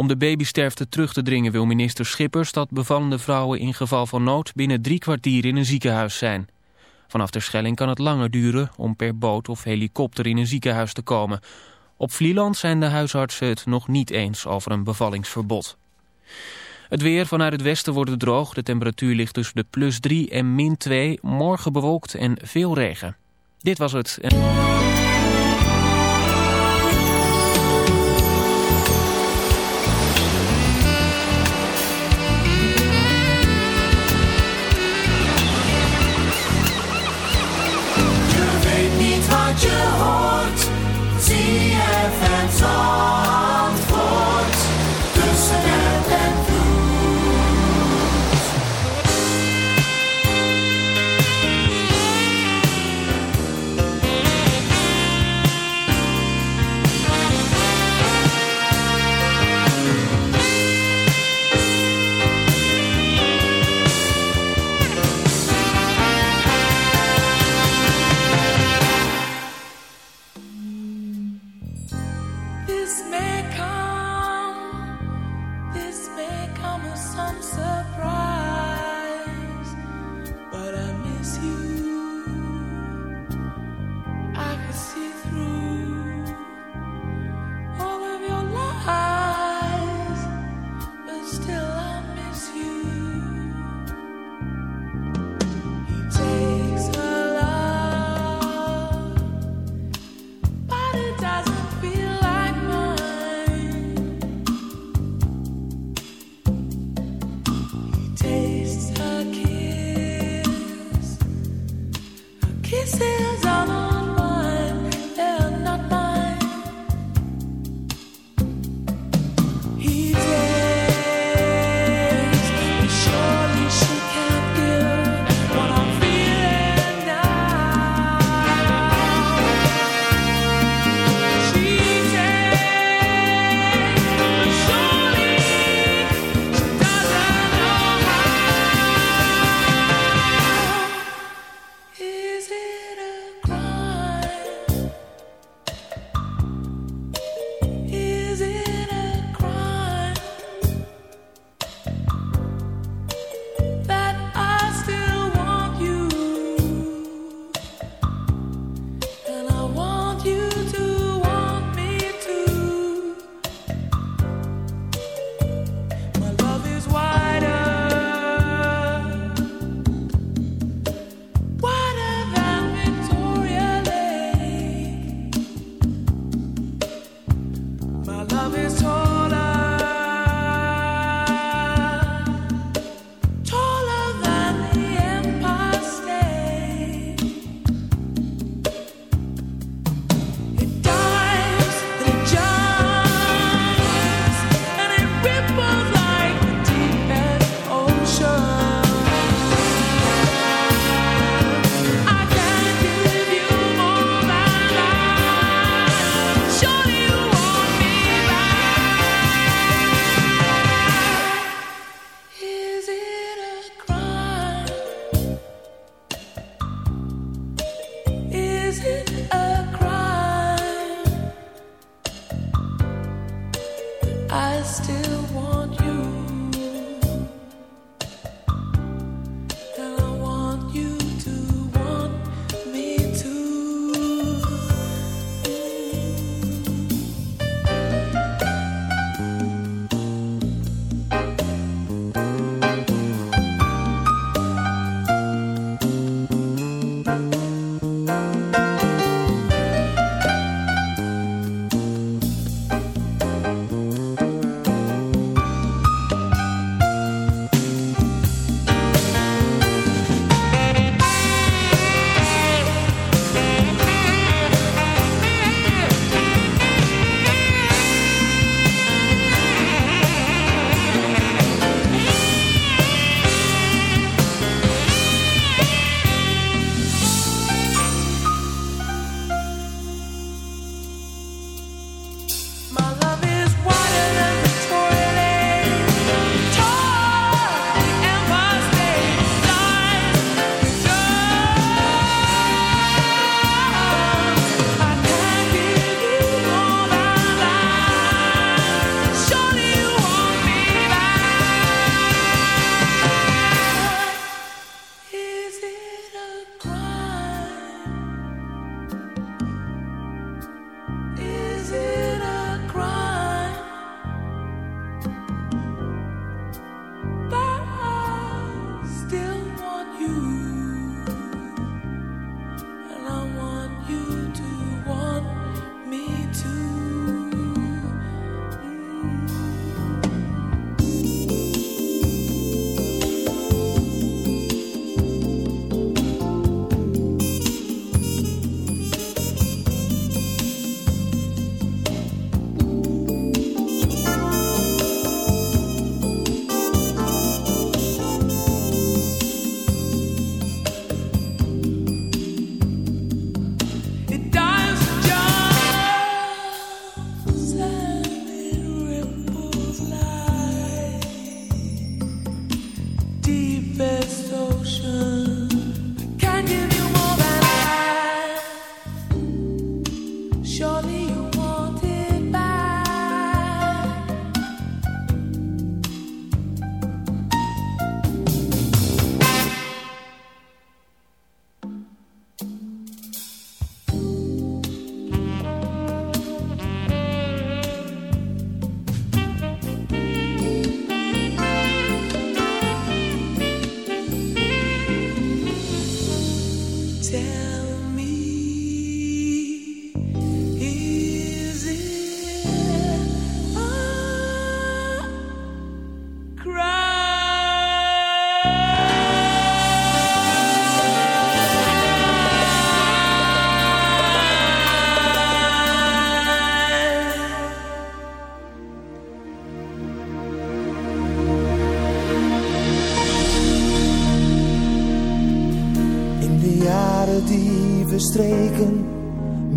Om de babysterfte terug te dringen wil minister Schippers dat bevallende vrouwen in geval van nood binnen drie kwartier in een ziekenhuis zijn. Vanaf de Schelling kan het langer duren om per boot of helikopter in een ziekenhuis te komen. Op Vlieland zijn de huisartsen het nog niet eens over een bevallingsverbod. Het weer vanuit het westen wordt droog. De temperatuur ligt tussen de plus 3 en min 2. Morgen bewolkt en veel regen. Dit was het. Kisses all I still want.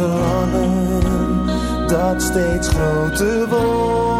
verlangen dat steeds groter wordt.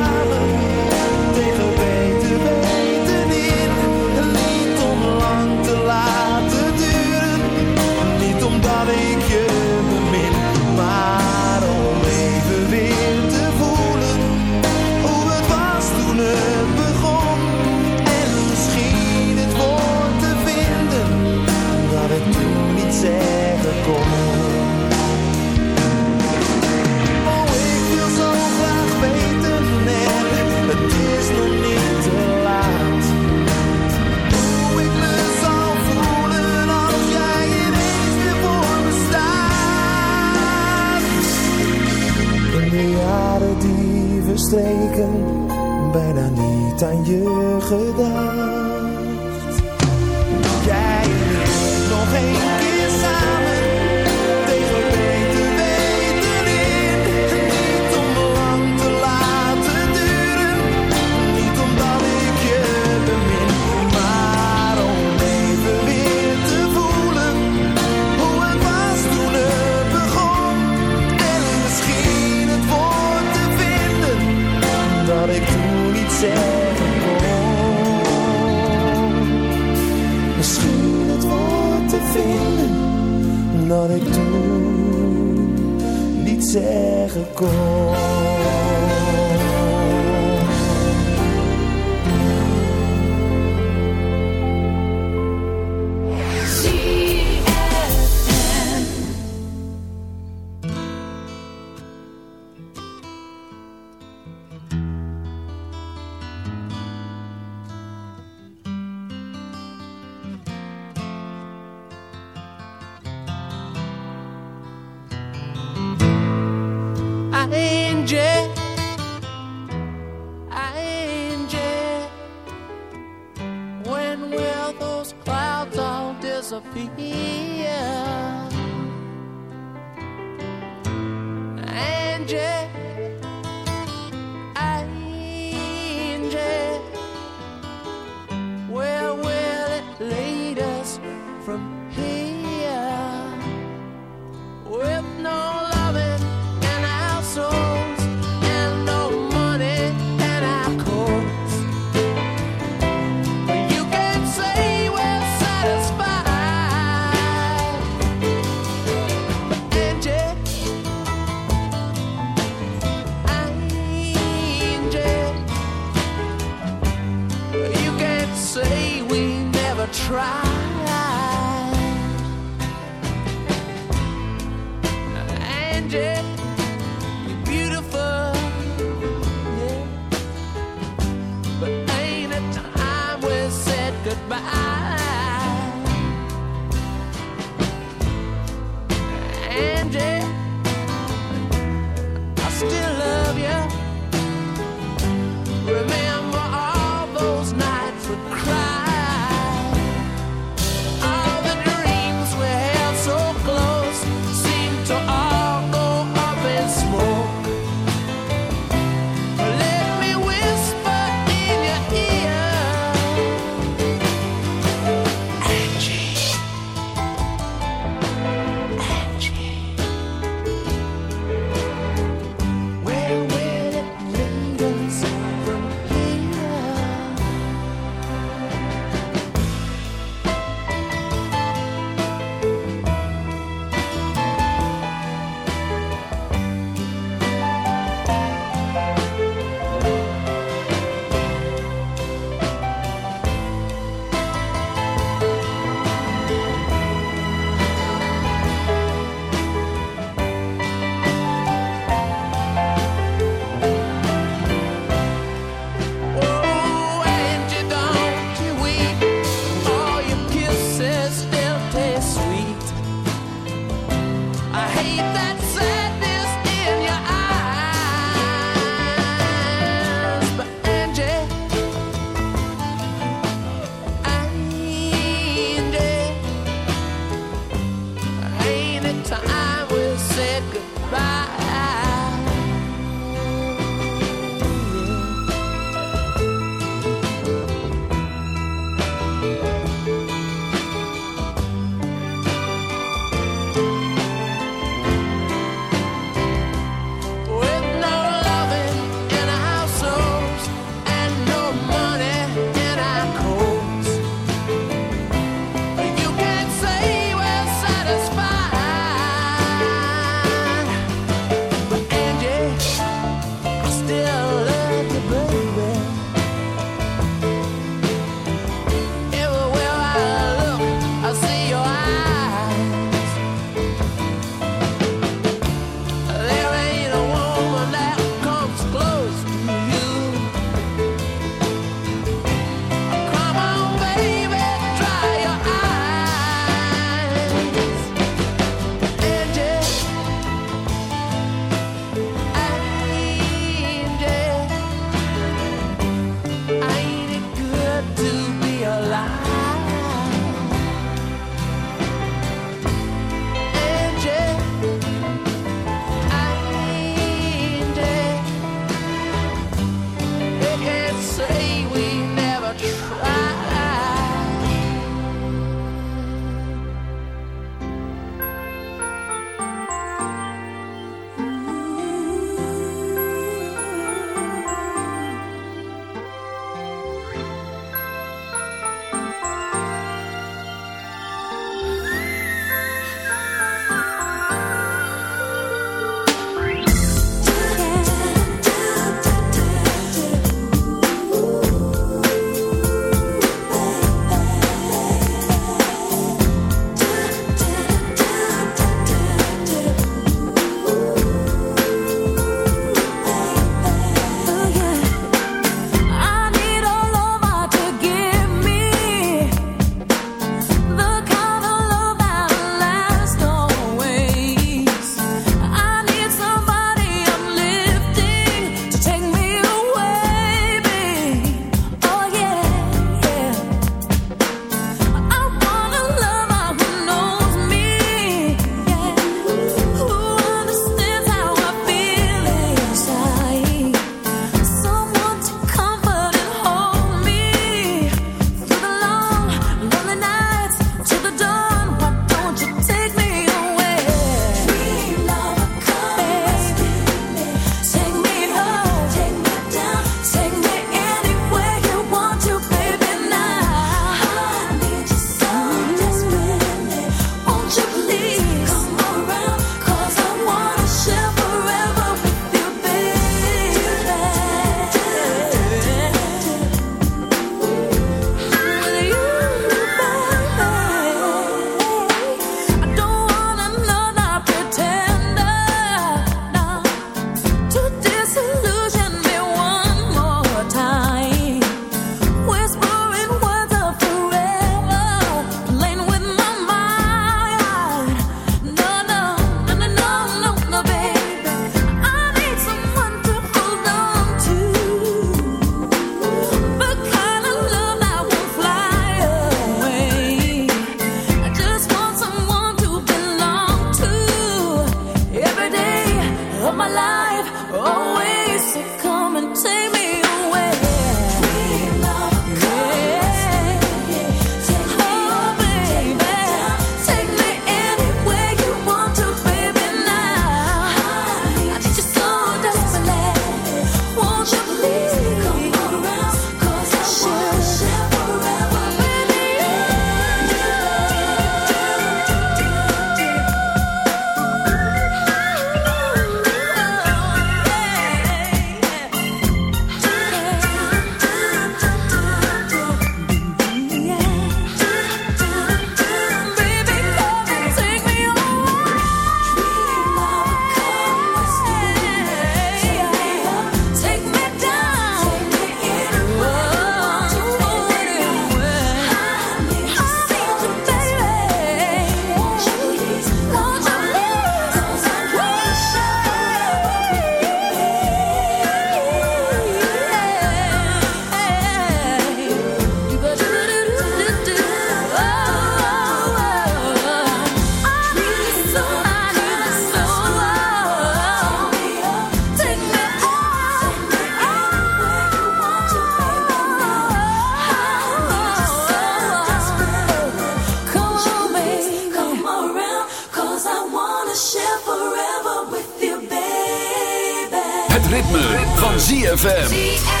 ZFM.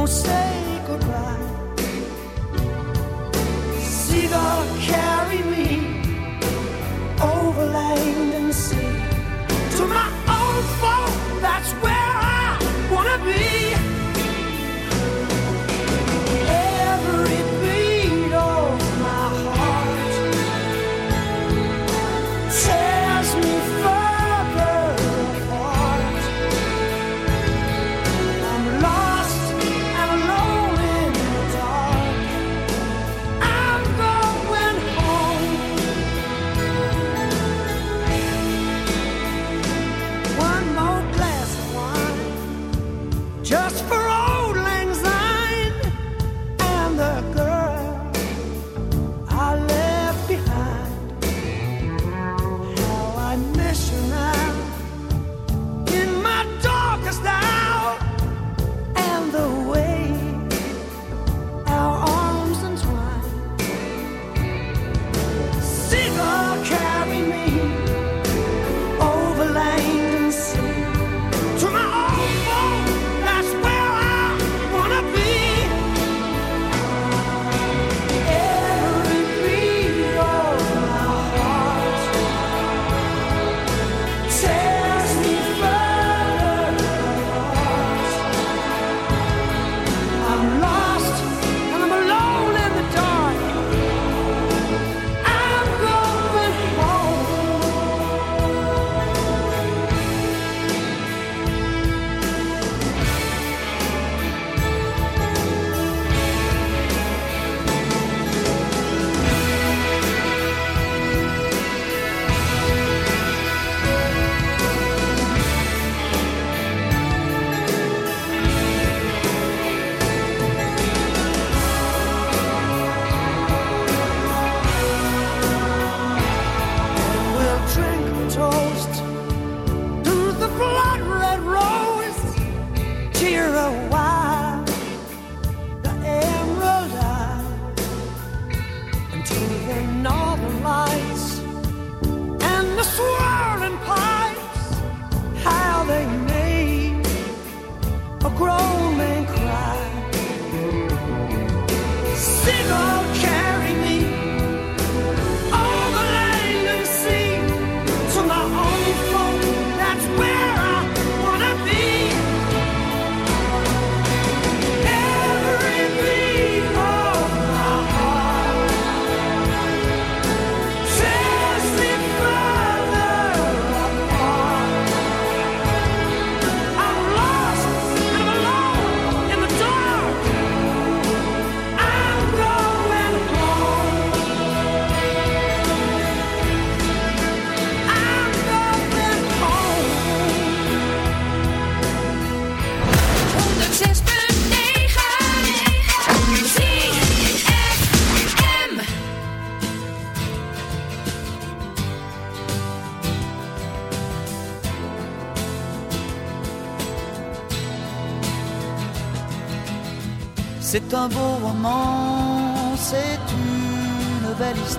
don't say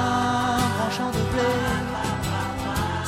un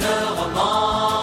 The mort.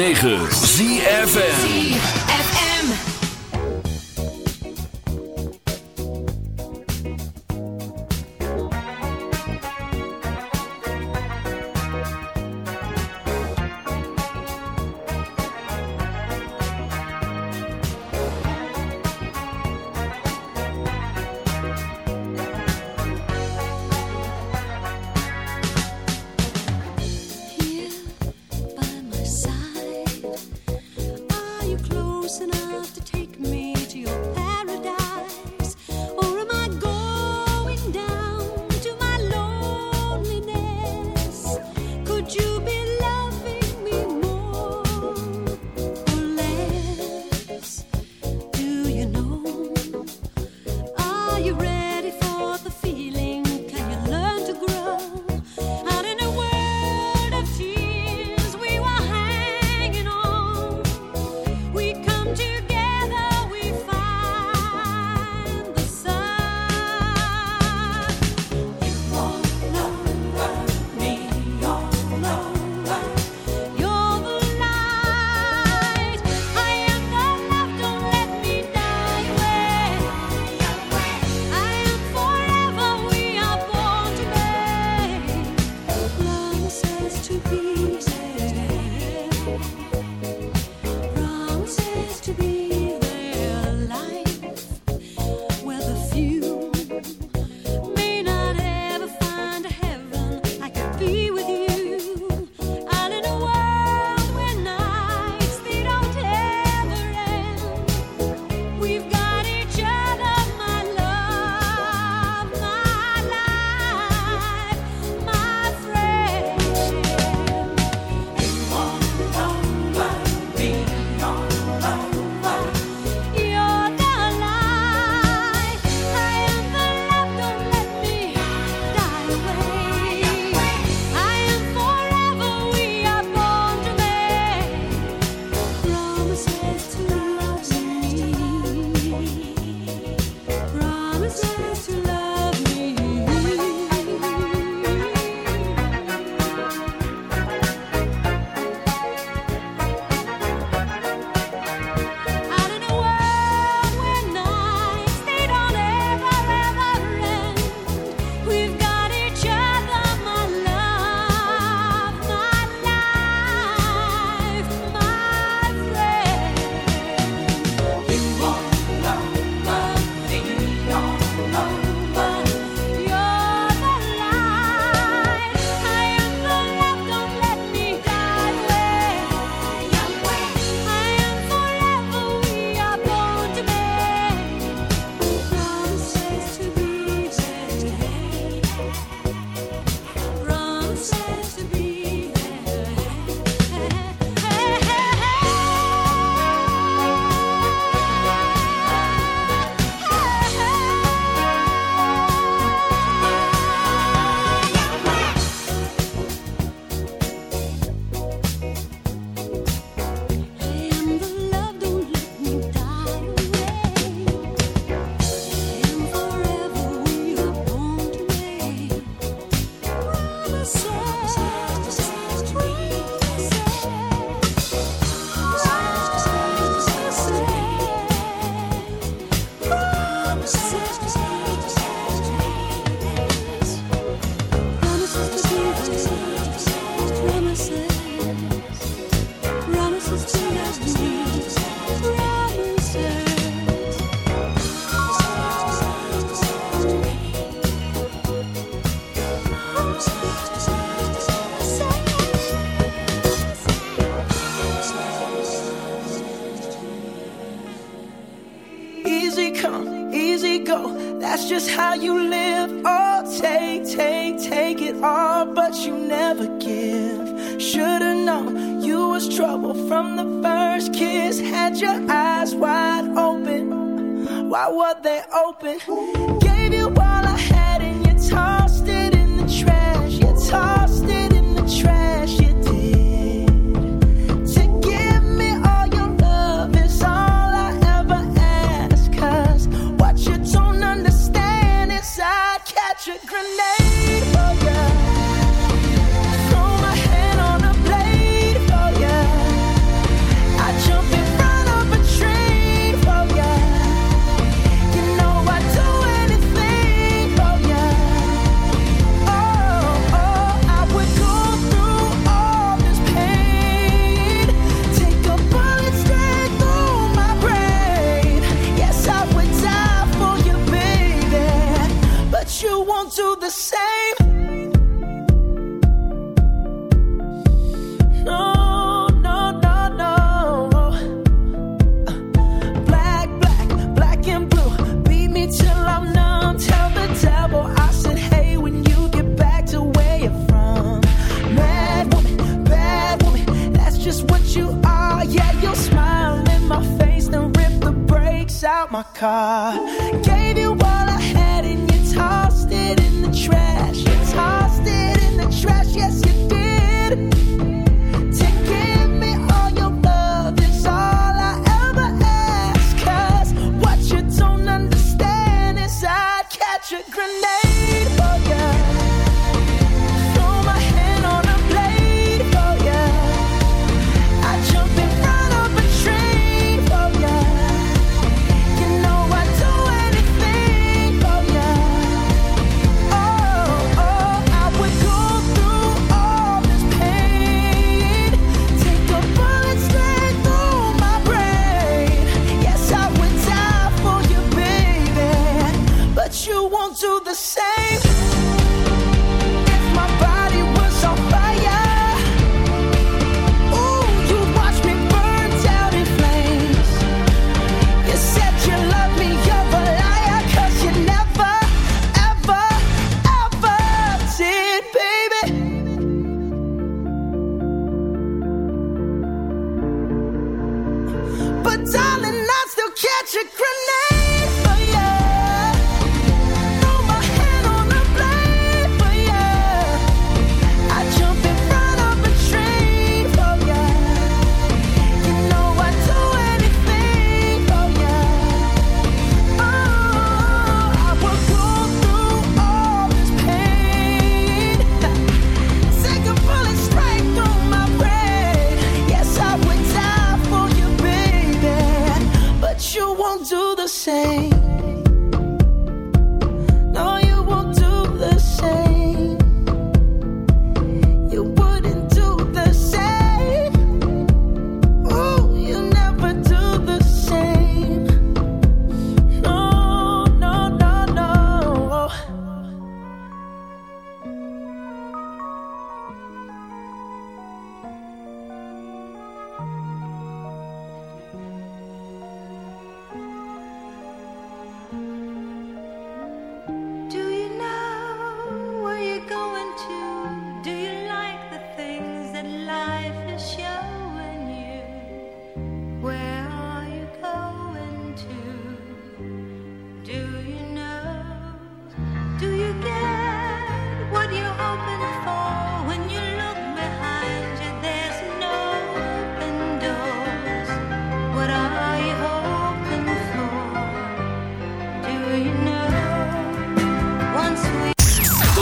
106.9 ZFM.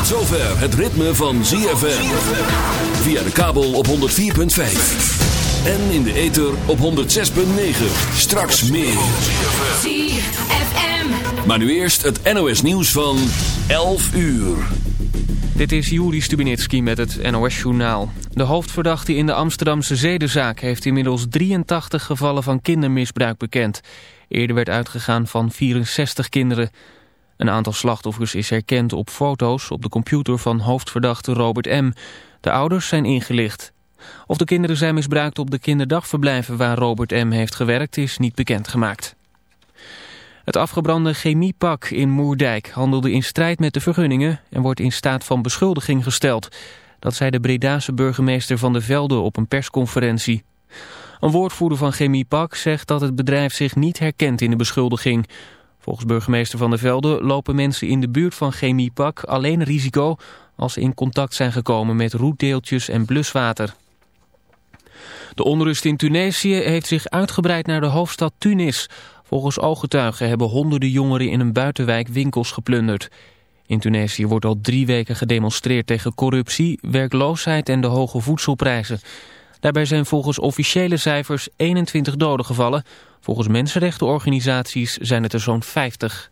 zover het ritme van ZFM. Via de kabel op 104.5. En in de ether op 106.9. Straks meer. ZFM. Maar nu eerst het NOS nieuws van 11 uur. Dit is Juri Stubinitski met het NOS-journaal. De hoofdverdachte in de Amsterdamse zedenzaak heeft inmiddels 83 gevallen van kindermisbruik bekend. Eerder werd uitgegaan van 64 kinderen. Een aantal slachtoffers is herkend op foto's op de computer van hoofdverdachte Robert M. De ouders zijn ingelicht. Of de kinderen zijn misbruikt op de kinderdagverblijven waar Robert M. heeft gewerkt is niet bekendgemaakt. Het afgebrande chemiepak in Moerdijk handelde in strijd met de vergunningen en wordt in staat van beschuldiging gesteld. Dat zei de Bredaanse burgemeester van de Velde op een persconferentie. Een woordvoerder van Chemiepak zegt dat het bedrijf zich niet herkent in de beschuldiging. Volgens burgemeester Van der Velde lopen mensen in de buurt van Chemiepak alleen risico als ze in contact zijn gekomen met roetdeeltjes en bluswater. De onrust in Tunesië heeft zich uitgebreid naar de hoofdstad Tunis. Volgens ooggetuigen hebben honderden jongeren in een buitenwijk winkels geplunderd. In Tunesië wordt al drie weken gedemonstreerd tegen corruptie, werkloosheid en de hoge voedselprijzen. Daarbij zijn volgens officiële cijfers 21 doden gevallen. Volgens mensenrechtenorganisaties zijn het er zo'n 50.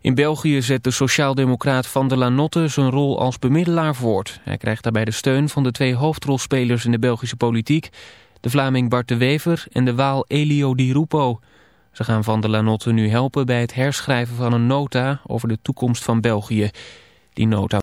In België zet de sociaaldemocraat Van der Lanotte zijn rol als bemiddelaar voort. Hij krijgt daarbij de steun van de twee hoofdrolspelers in de Belgische politiek... de Vlaming Bart de Wever en de Waal Elio Di Rupo. Ze gaan Van der Lanotte nu helpen bij het herschrijven van een nota over de toekomst van België. Die nota